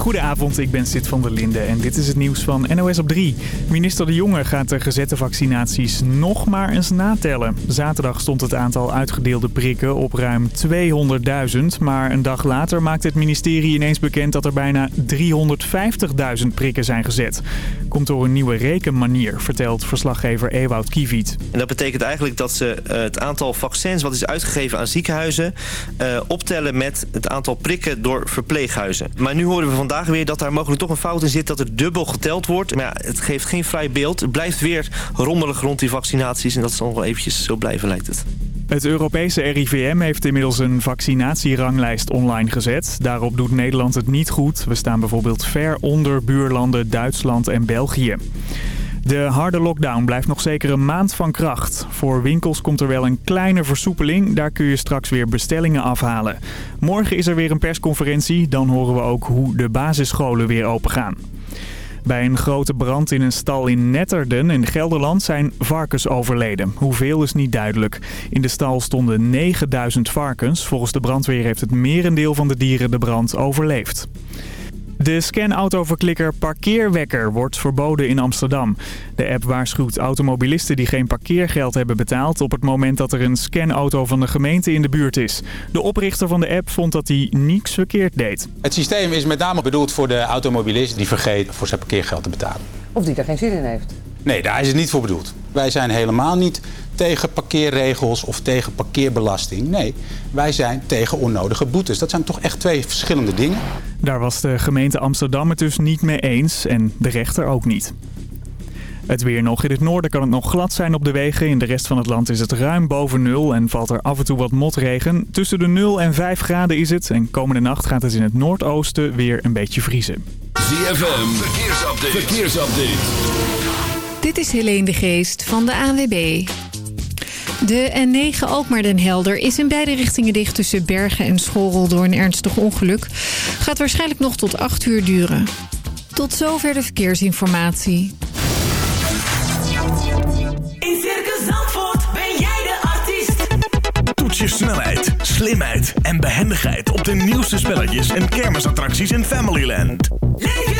Goedenavond, ik ben Sid van der Linde en dit is het nieuws van NOS op 3. Minister De Jonge gaat de gezette vaccinaties nog maar eens natellen. Zaterdag stond het aantal uitgedeelde prikken op ruim 200.000. Maar een dag later maakt het ministerie ineens bekend dat er bijna 350.000 prikken zijn gezet. Komt door een nieuwe rekenmanier, vertelt verslaggever Ewout Kieviet. En dat betekent eigenlijk dat ze eh, het aantal vaccins wat is uitgegeven aan ziekenhuizen... Uh, optellen met het aantal prikken door verpleeghuizen. Maar nu horen we vandaag weer dat daar mogelijk toch een fout in zit... dat er dubbel geteld wordt. Maar ja, het geeft geen vrij beeld. Het blijft weer rommelig rond die vaccinaties... en dat zal nog wel eventjes zo blijven, lijkt het. Het Europese RIVM heeft inmiddels een vaccinatieranglijst online gezet. Daarop doet Nederland het niet goed. We staan bijvoorbeeld ver onder buurlanden Duitsland en België. De harde lockdown blijft nog zeker een maand van kracht. Voor winkels komt er wel een kleine versoepeling. Daar kun je straks weer bestellingen afhalen. Morgen is er weer een persconferentie. Dan horen we ook hoe de basisscholen weer open gaan. Bij een grote brand in een stal in Netterden in Gelderland zijn varkens overleden. Hoeveel is niet duidelijk. In de stal stonden 9000 varkens. Volgens de brandweer heeft het merendeel van de dieren de brand overleefd. De scanautoverklikker Parkeerwekker wordt verboden in Amsterdam. De app waarschuwt automobilisten die geen parkeergeld hebben betaald... op het moment dat er een scanauto van de gemeente in de buurt is. De oprichter van de app vond dat hij niets verkeerd deed. Het systeem is met name bedoeld voor de automobilist die vergeet voor zijn parkeergeld te betalen. Of die daar geen zin in heeft. Nee, daar is het niet voor bedoeld. Wij zijn helemaal niet tegen parkeerregels of tegen parkeerbelasting. Nee, wij zijn tegen onnodige boetes. Dat zijn toch echt twee verschillende dingen. Daar was de gemeente Amsterdam het dus niet mee eens en de rechter ook niet. Het weer nog. In het noorden kan het nog glad zijn op de wegen. In de rest van het land is het ruim boven nul en valt er af en toe wat motregen. Tussen de 0 en 5 graden is het. En komende nacht gaat het in het noordoosten weer een beetje vriezen. ZFM, verkeersupdate. verkeersupdate. Dit is Helene de Geest van de ANWB. De N9 Alkmaar den Helder is in beide richtingen dicht tussen Bergen en Schorrel door een ernstig ongeluk. Gaat waarschijnlijk nog tot 8 uur duren. Tot zover de verkeersinformatie. In Circus Zandvoort ben jij de artiest. Toets je snelheid, slimheid en behendigheid op de nieuwste spelletjes en kermisattracties in Familyland. Leef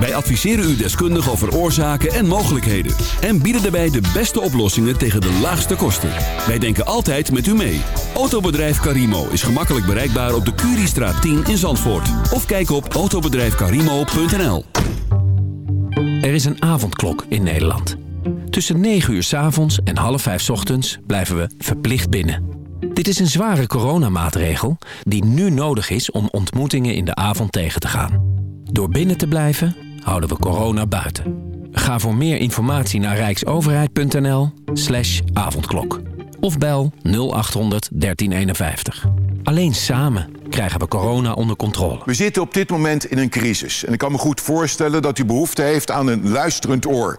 Wij adviseren u deskundig over oorzaken en mogelijkheden. En bieden daarbij de beste oplossingen tegen de laagste kosten. Wij denken altijd met u mee. Autobedrijf Carimo is gemakkelijk bereikbaar op de Curiestraat 10 in Zandvoort. Of kijk op autobedrijfcarimo.nl Er is een avondklok in Nederland. Tussen 9 uur s avonds en half 5 s ochtends blijven we verplicht binnen. Dit is een zware coronamaatregel die nu nodig is om ontmoetingen in de avond tegen te gaan. Door binnen te blijven houden we corona buiten. Ga voor meer informatie naar rijksoverheid.nl slash avondklok. Of bel 0800 1351. Alleen samen krijgen we corona onder controle. We zitten op dit moment in een crisis. En ik kan me goed voorstellen dat u behoefte heeft aan een luisterend oor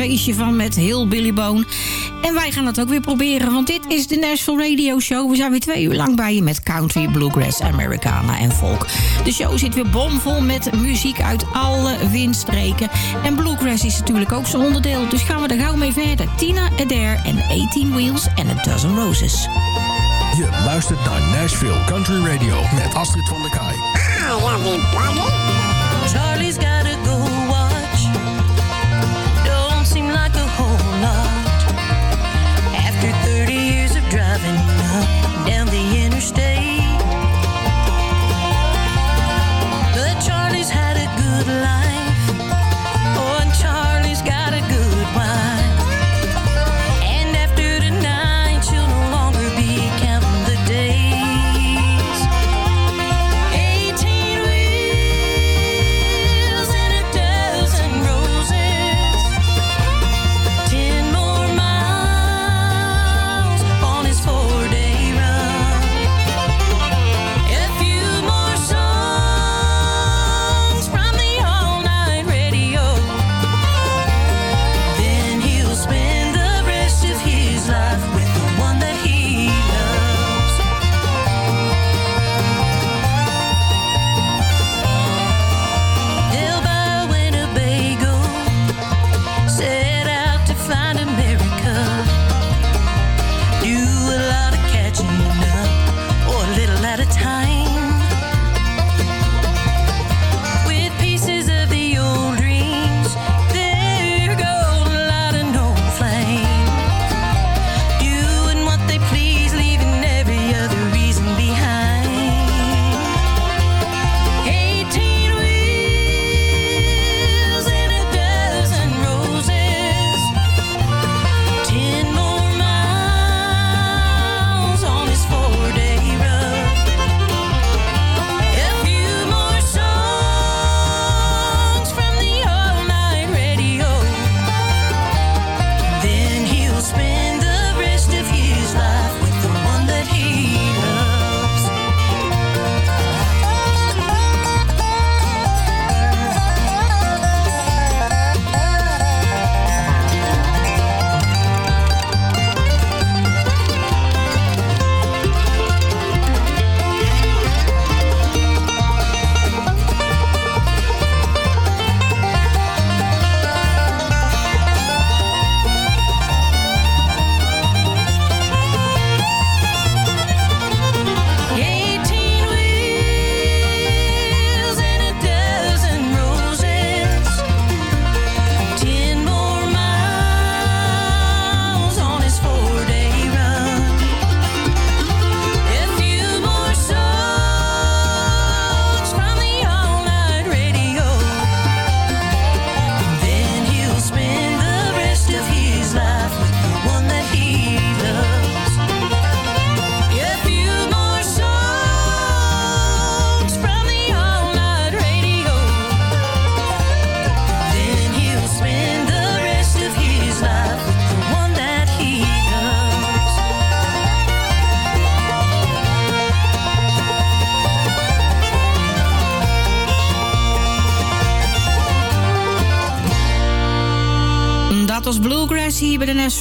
feestje van met heel Billy Bone. En wij gaan het ook weer proberen, want dit is de Nashville Radio Show. We zijn weer twee uur lang bij je met country, bluegrass, Americana en folk. De show zit weer bomvol met muziek uit alle windstreken. En bluegrass is natuurlijk ook zo'n onderdeel, dus gaan we er gauw mee verder. Tina Adair en 18 Wheels en A Dozen Roses. Je luistert naar Nashville Country Radio met Astrid van der Kaai. I love buddy. Charlie's got Stay.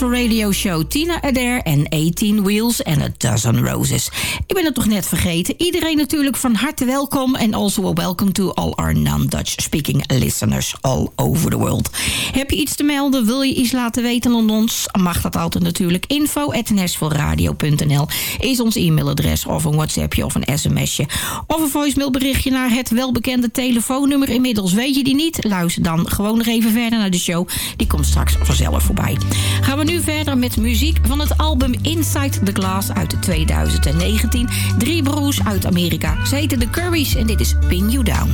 Radio Show. Tina Adair en 18 Wheels en A Dozen Roses. Ik ben het toch net vergeten. Iedereen natuurlijk van harte welkom. En also a welcome to all our non-Dutch speaking listeners all over the world. Heb je iets te melden? Wil je iets laten weten aan ons? Mag dat altijd natuurlijk. Info is ons e-mailadres. Of een WhatsAppje of een sms'je. Of een voicemailberichtje naar het welbekende telefoonnummer. Inmiddels weet je die niet? Luister dan gewoon nog even verder naar de show. Die komt straks vanzelf voorbij. Gaan we nu verder met muziek van het album Inside the Glass uit 2019. Drie broers uit Amerika. Ze heten de Currys en dit is Pin You Down.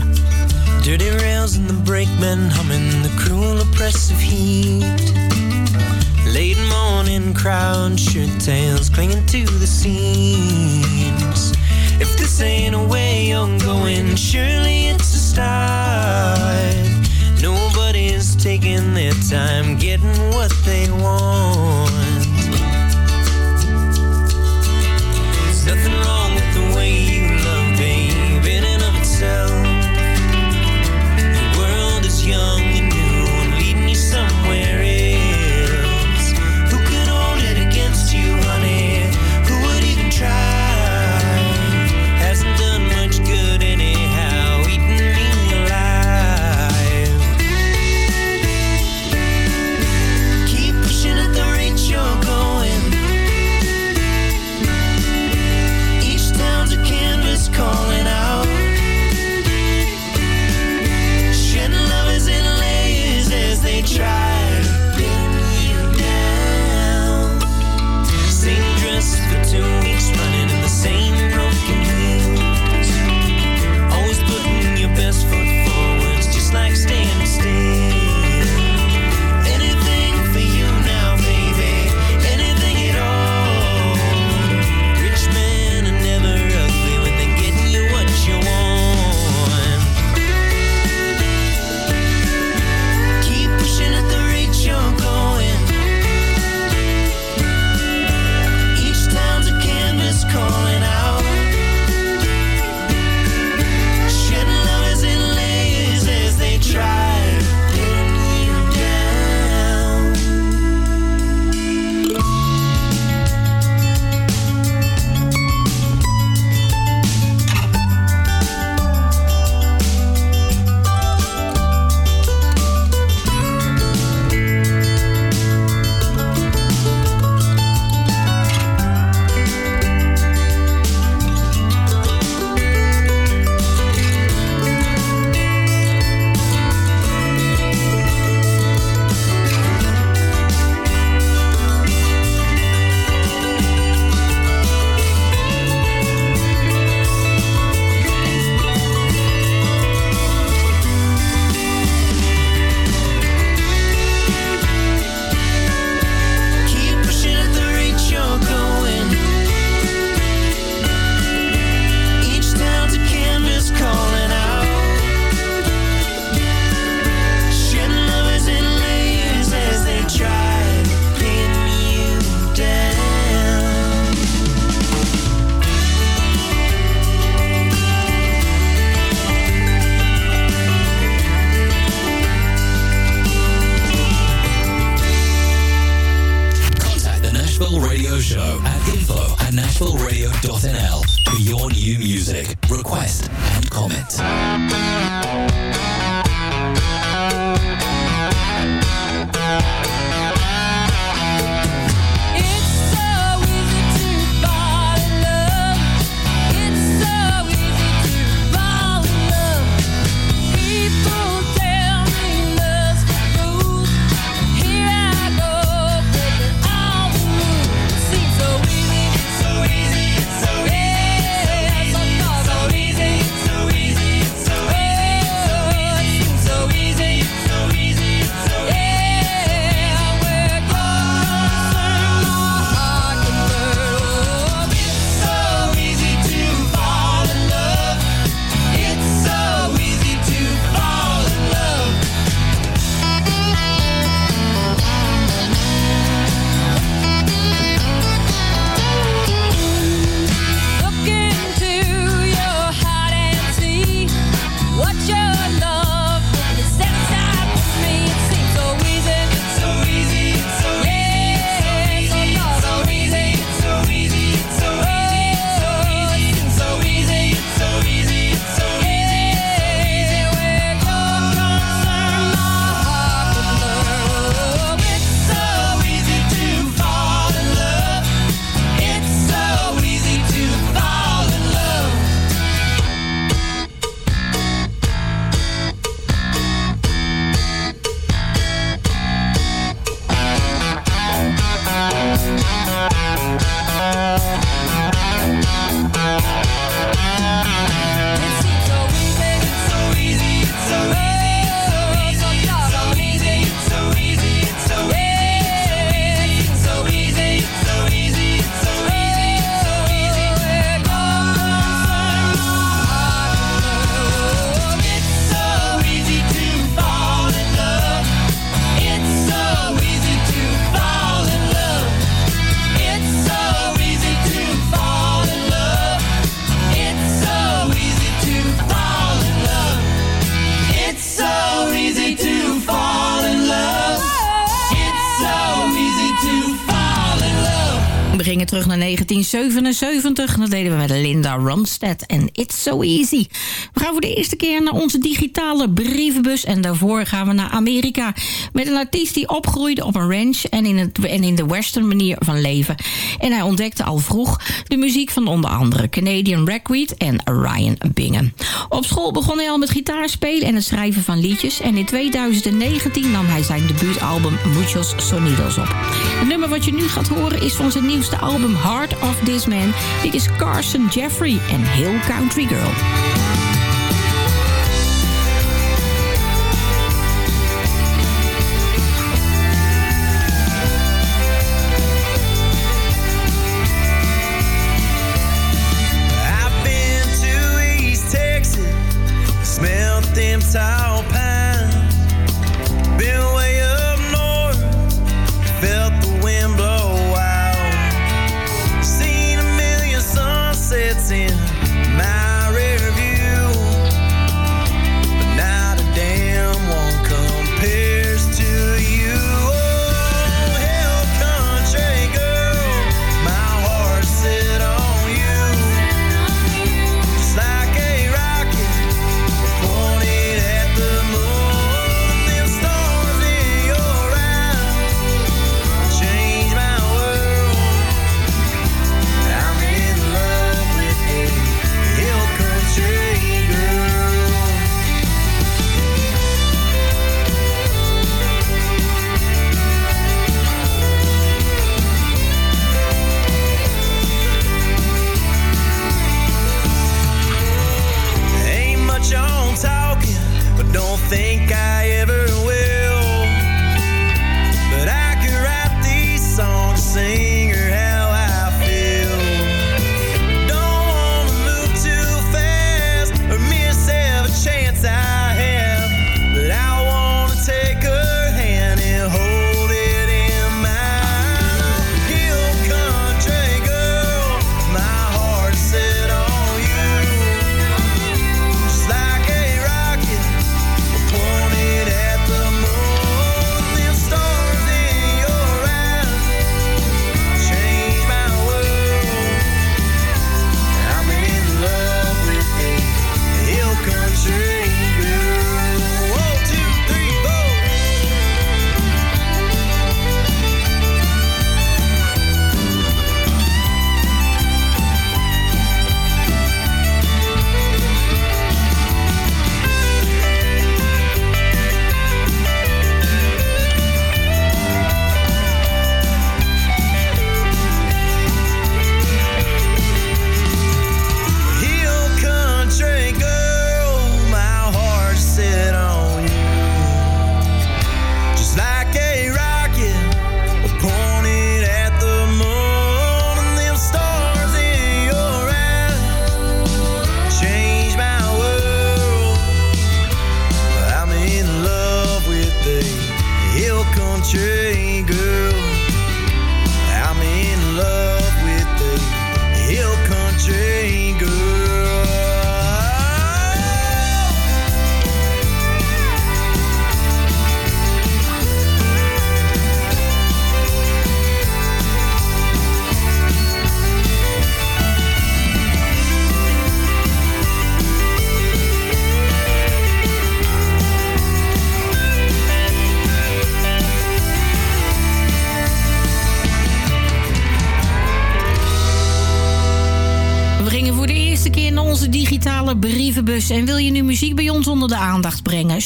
Dirty rails and the brakemen humming the cruel oppressive heat. Late morning crowd, shirt tails clinging to the seams. If this ain't a way you're going, surely it's a start. Taking their time getting what they want. There's nothing 1977. Dat deden we met Linda Ronstadt en It's So Easy. We gaan voor de eerste keer naar onze digitale brievenbus. En daarvoor gaan we naar Amerika. Met een artiest die opgroeide op een ranch en in, het, en in de western manier van leven. En hij ontdekte al vroeg de muziek van onder andere Canadian Ragweed en Ryan Bingham. Op school begon hij al met gitaarspelen en het schrijven van liedjes. En in 2019 nam hij zijn debuutalbum Muchos Sonidos op. Het nummer wat je nu gaat horen is van zijn nieuwste album Heart of This Man. Dit is Carson Jeffrey en Hill Country Girl.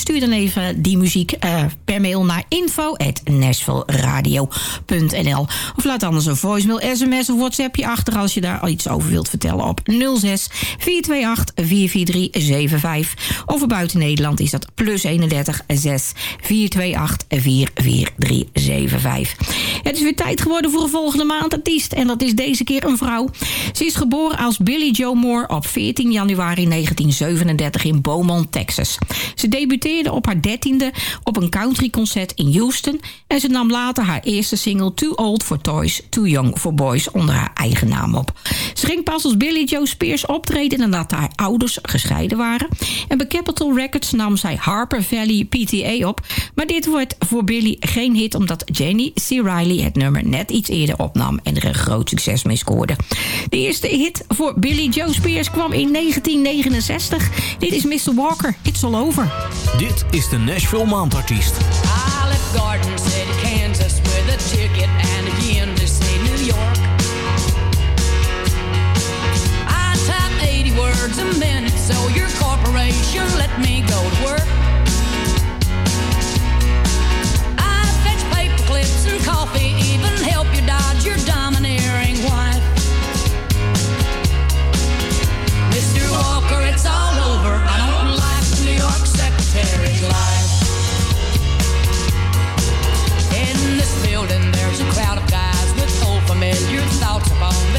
Stuur dan even die muziek eh, per mail naar Of laat anders een voicemail, sms of whatsappje achter... als je daar iets over wilt vertellen op 06 428 44375. Of buiten Nederland is dat plus 31 6 428 44375. Het is weer tijd geworden voor een volgende maand artiest. En dat is deze keer een vrouw. Ze is geboren als Billy Joe Moore op 14 januari 1937 in Beaumont, Texas. Ze debuteerde op haar dertiende op een countryconcert in Houston. En ze nam later haar eerste single Too Old for Toys, Too Young for Boys onder haar eigen naam op. Ze ging pas als Billy Joe Spears optreden nadat haar ouders gescheiden waren. En bij Capitol Records nam zij Harper Valley PTA op. Maar dit wordt voor Billy geen hit omdat Jenny C. Riley het nummer net iets eerder opnam en er een groot succes mee scoorde. De eerste hit voor Billy Joe Spears kwam in 1969. Dit is Mr. Walker, It's All Over. Dit is de Nashville Maandartiest. Left Garden a ticket and again to see New York. I type 80 words a minute, so your corporation let me go to work.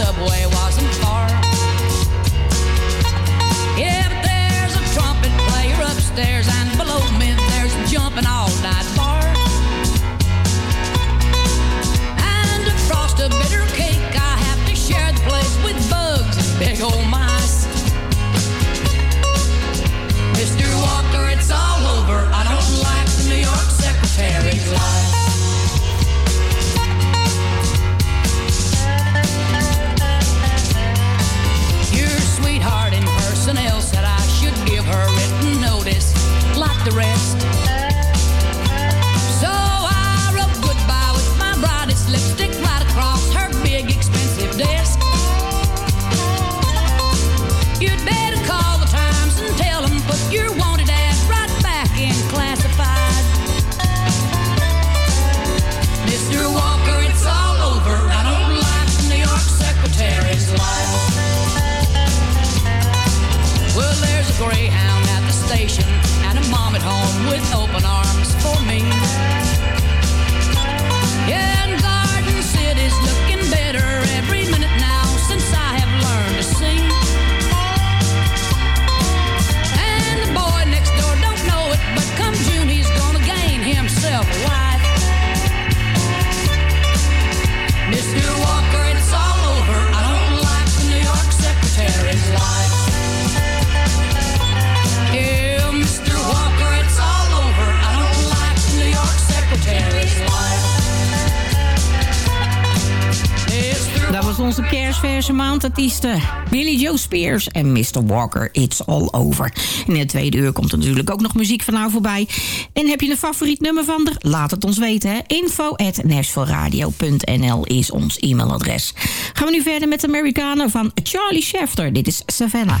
subway while onze kerstverse maandartiesten Billy Joe Spears en Mr. Walker, It's All Over. In het tweede uur komt er natuurlijk ook nog muziek van nou voorbij. En heb je een favoriet nummer van er? Laat het ons weten. Hè? Is ons e-mailadres. Gaan we nu verder met de Amerikanen van Charlie Schefter. Dit is. Savannah,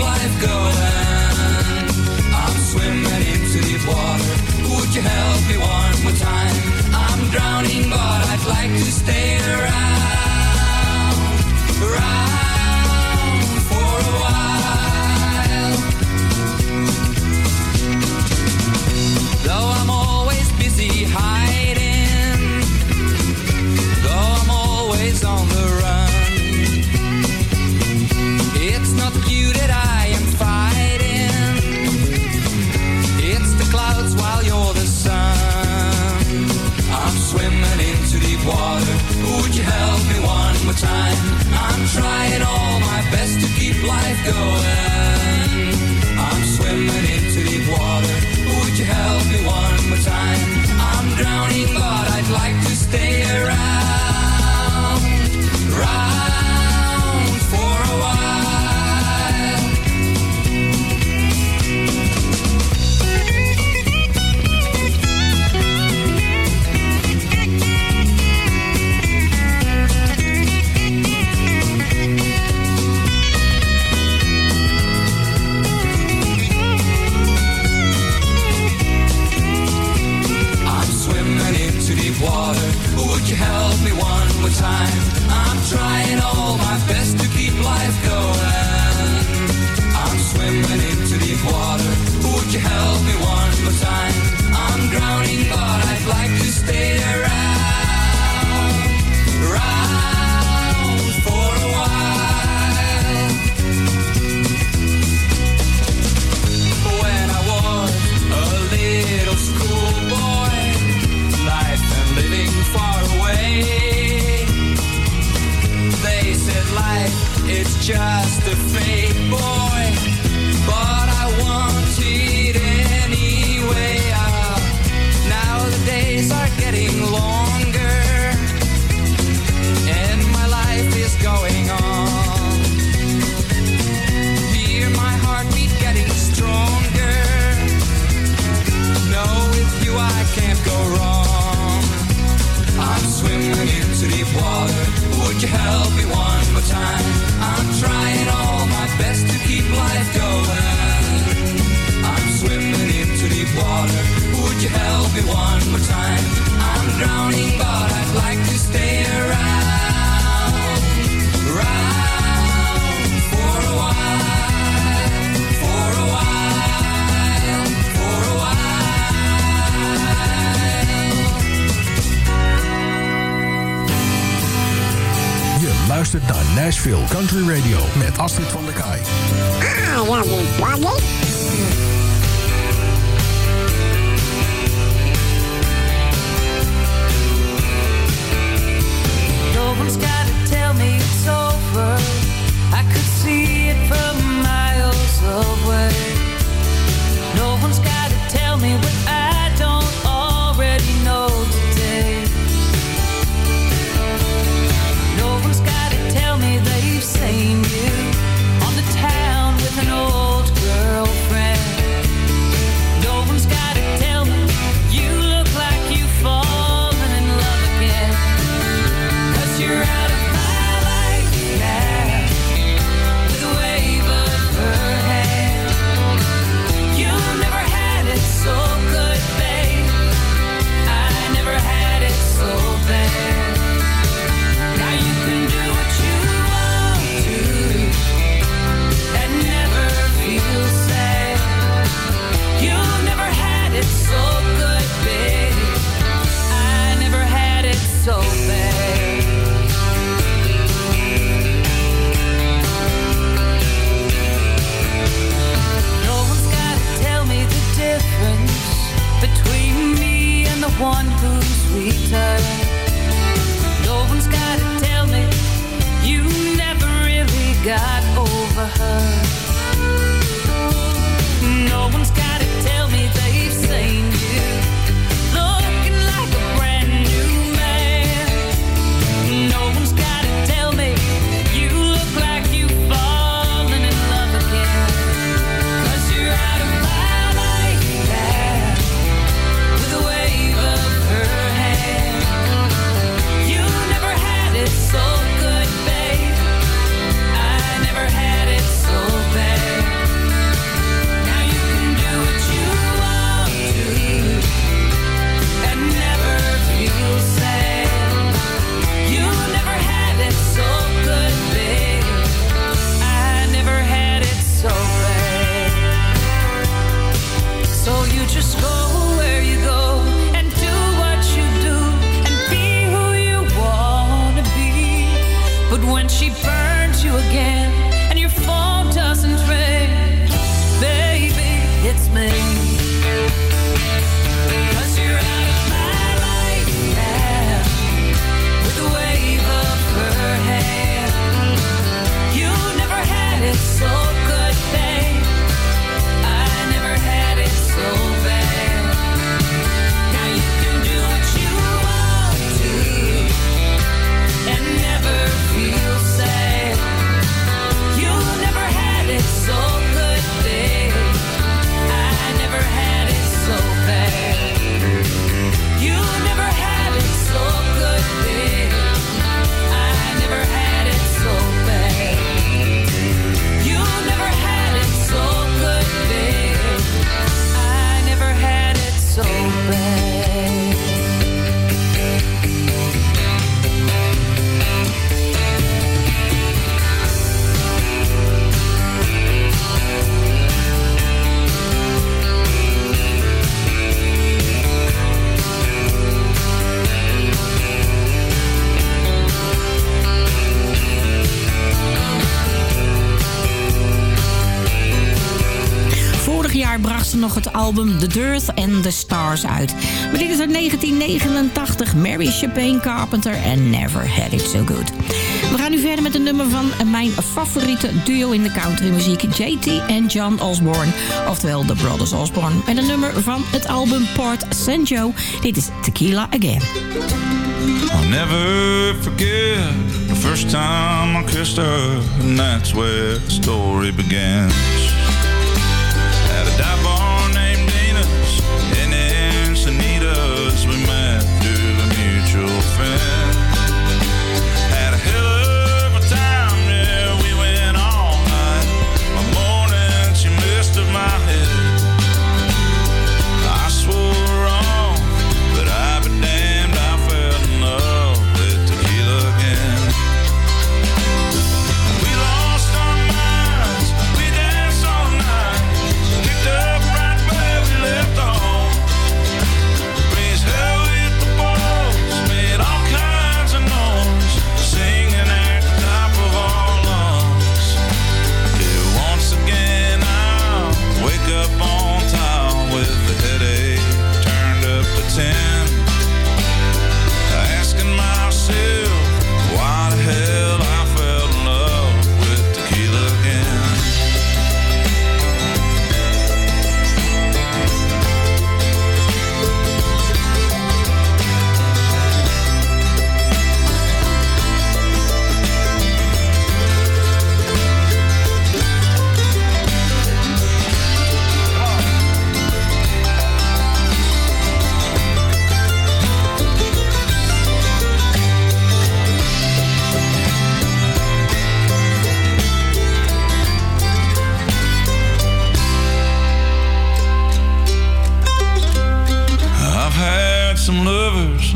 Life going. I'm swimming into deep water. Would you help me one more time? I'm drowning, but I'd like to stay around. go. album The Dearth and the Stars uit. Maar dit is uit 1989, Mary Chapin Carpenter en Never Had It So Good. We gaan nu verder met een nummer van mijn favoriete duo in de countrymuziek... JT en John Osborne, oftewel The Brothers Osborne. Met een nummer van het album Port San Joe. Dit is Tequila Again. I'll never forget the first time I kissed her... and that's where the story begins.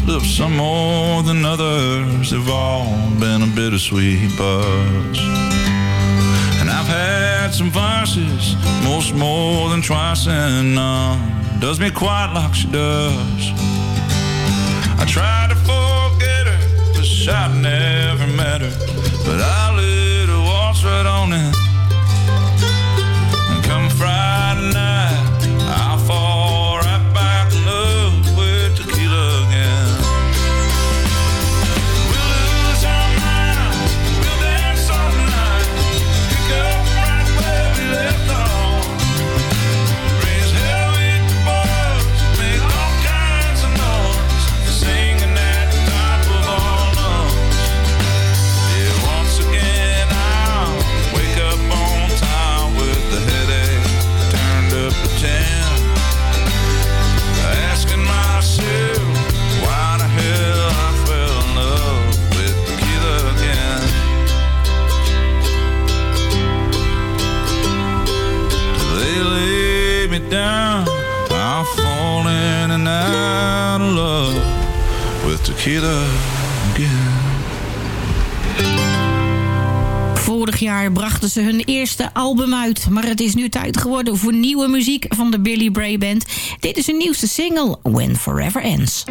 most some more than others have all been a bittersweet buzz. And I've had some vices, most more than twice, and none does me quite like she does. I tried to forget her, but I never met her. But I let her waltz right on in. Vorig jaar brachten ze hun eerste album uit. Maar het is nu tijd geworden voor nieuwe muziek van de Billy Bray Band. Dit is hun nieuwste single, When Forever Ends.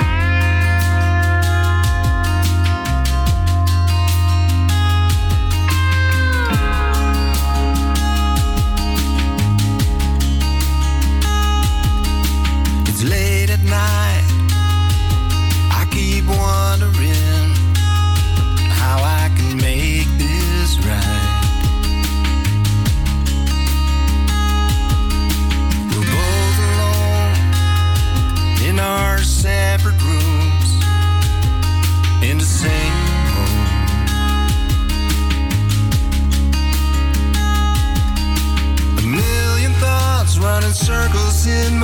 In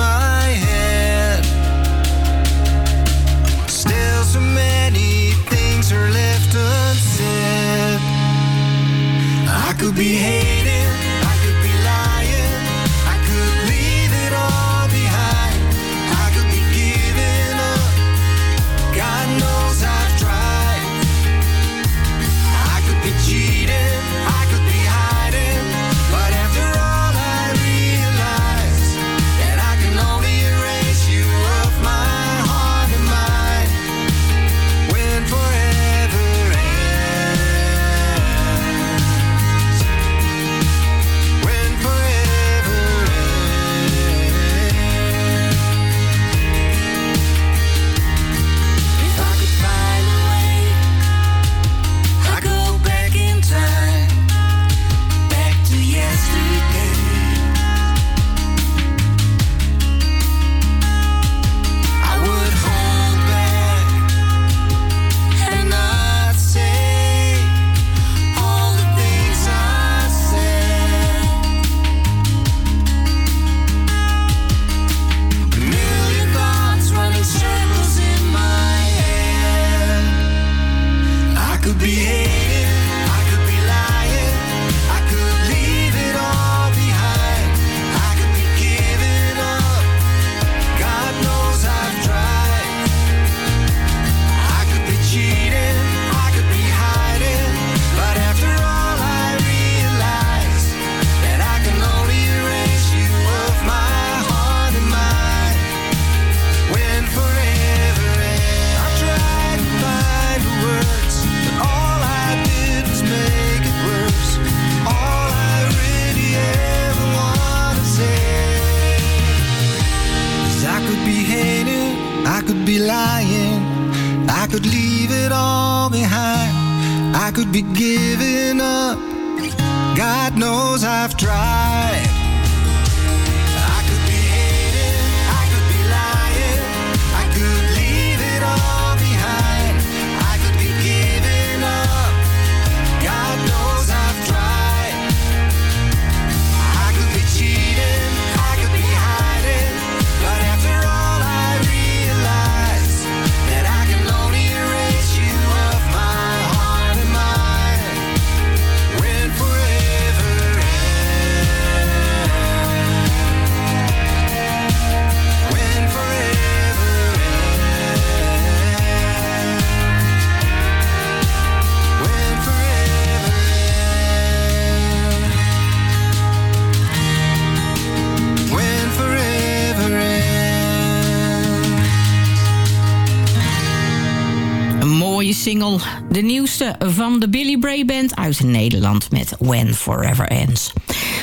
van de Billy Bray Band uit Nederland met When Forever Ends.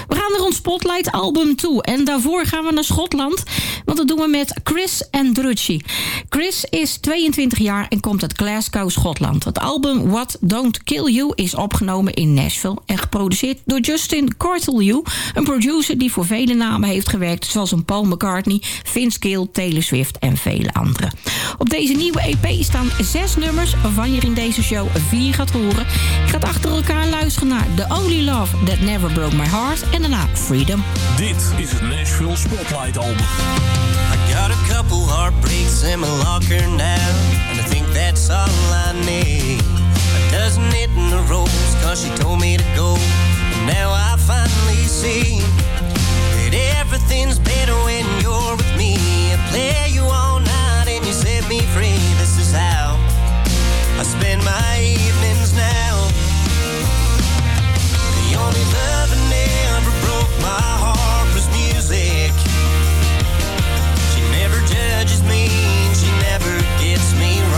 We gaan naar ons Spotlight album toe. En daarvoor gaan we naar Schotland. Want dat doen we met Chris Andrucci. Chris is 22 jaar en komt uit Glasgow, Schotland. Het album What Don't Kill You is opgenomen in Nashville... en geproduceerd door Justin Cortelyou... een producer die voor vele namen heeft gewerkt... zoals een Paul McCartney, Vince Gill, Taylor Swift en vele anderen. Op deze nieuwe EP staan zes nummers... waarvan je in deze show vier gaat horen. Je gaat achter elkaar luisteren naar The Only Love That Never Broke My Heart... en daarna Freedom. Dit is het Nashville Spotlight album. I got a couple heartbreaks in my locker now, and I think that's all I need. A dozen it in the row, cause she told me to go. And now I finally see that everything's better when you're with me. I play you all night and you set me free. This is how I spend my evenings now. The only love that never broke my heart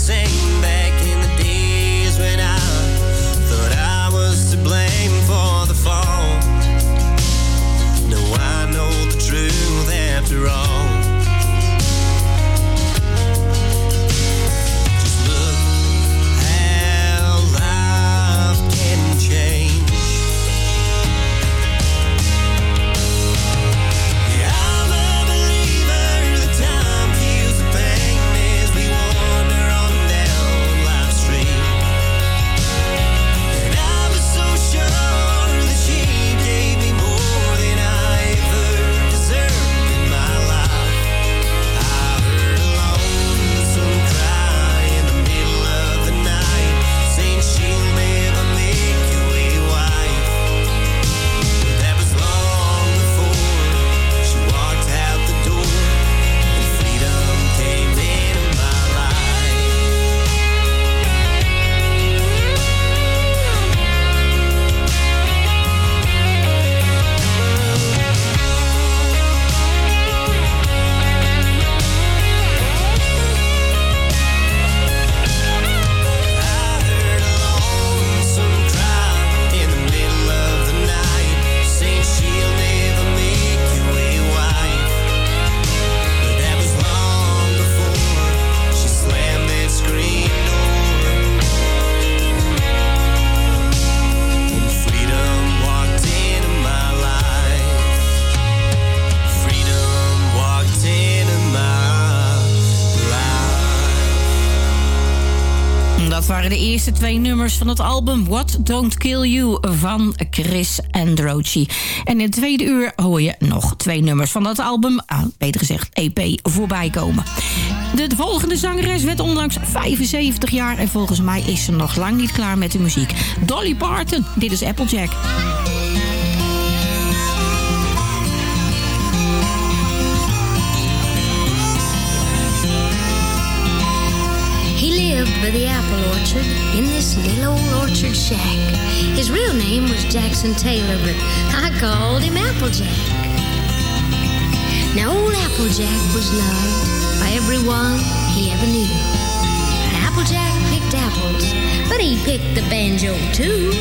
sing. Nummers van het album What Don't Kill You van Chris Androci. En in het tweede uur hoor je nog twee nummers van dat album, ah, beter gezegd EP, voorbij komen. De, de volgende zangeres werd onlangs 75 jaar en volgens mij is ze nog lang niet klaar met de muziek. Dolly Parton, dit is Applejack. Lived by the apple orchard in this little old orchard shack. His real name was Jackson Taylor, but I called him Applejack. Now, old Applejack was loved by everyone he ever knew. Applejack picked apples, but he picked the banjo too.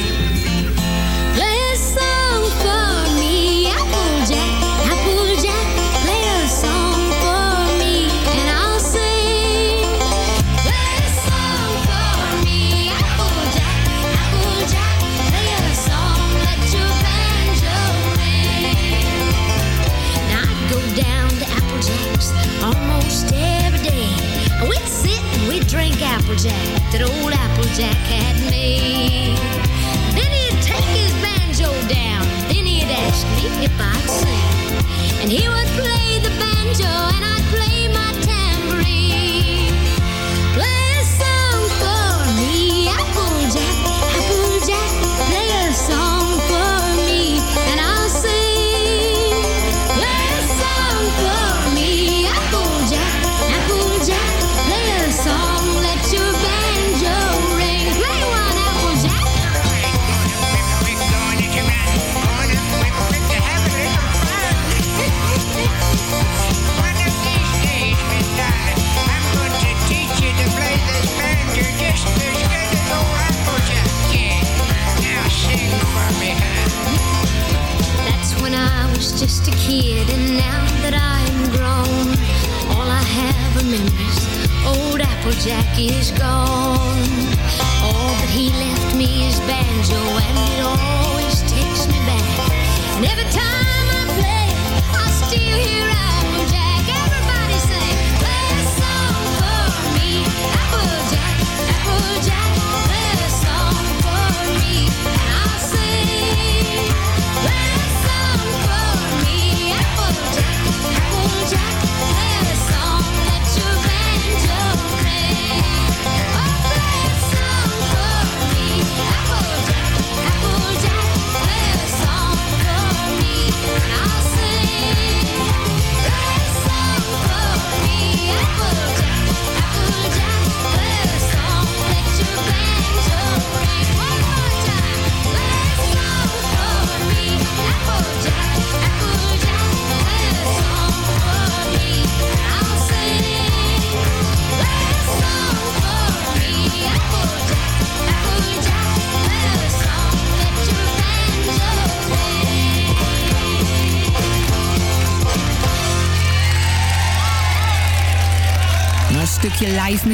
Applejack's almost every day. We'd sit and we'd drink Applejack that old Applejack had made. Then he'd take his banjo down. Then he'd ask me if I'd sing. And he would play the banjo and I'd play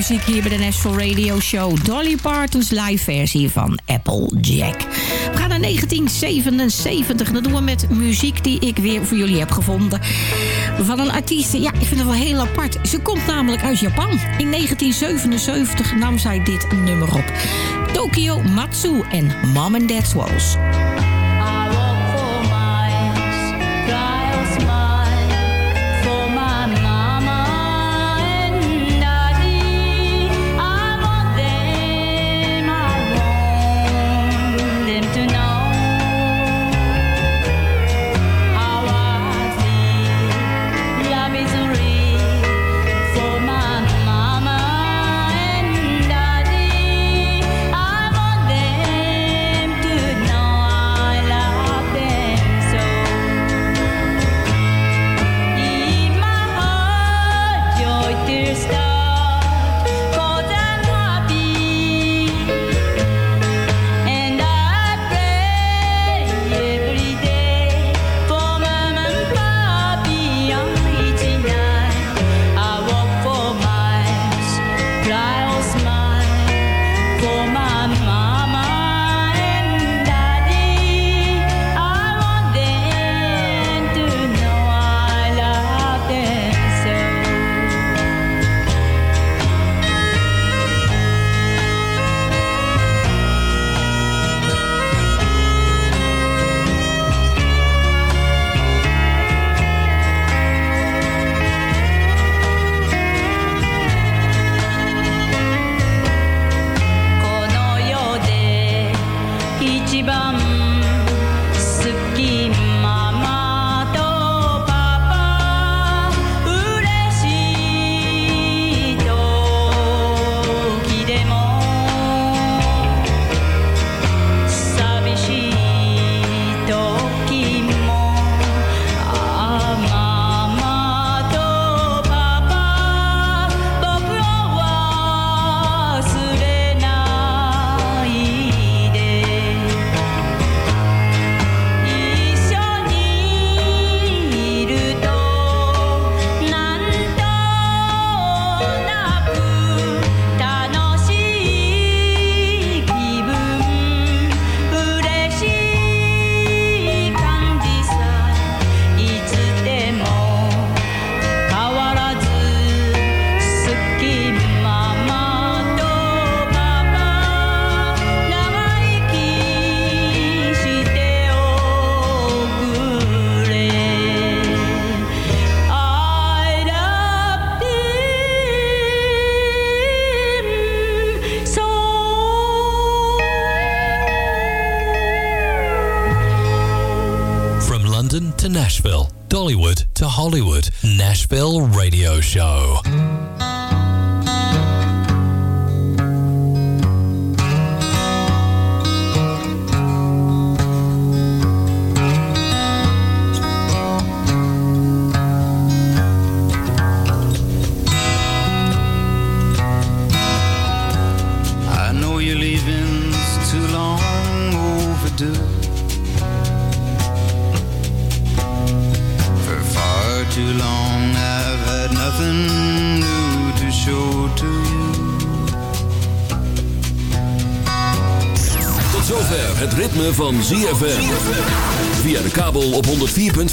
muziek hier bij de Nashville Radio Show. Dolly Parton's live versie van Applejack. We gaan naar 1977. Dat doen we met muziek die ik weer voor jullie heb gevonden. Van een artiest, ja, ik vind het wel heel apart. Ze komt namelijk uit Japan. In 1977 nam zij dit nummer op. Tokyo Matsu en Mom and Dad's Walls.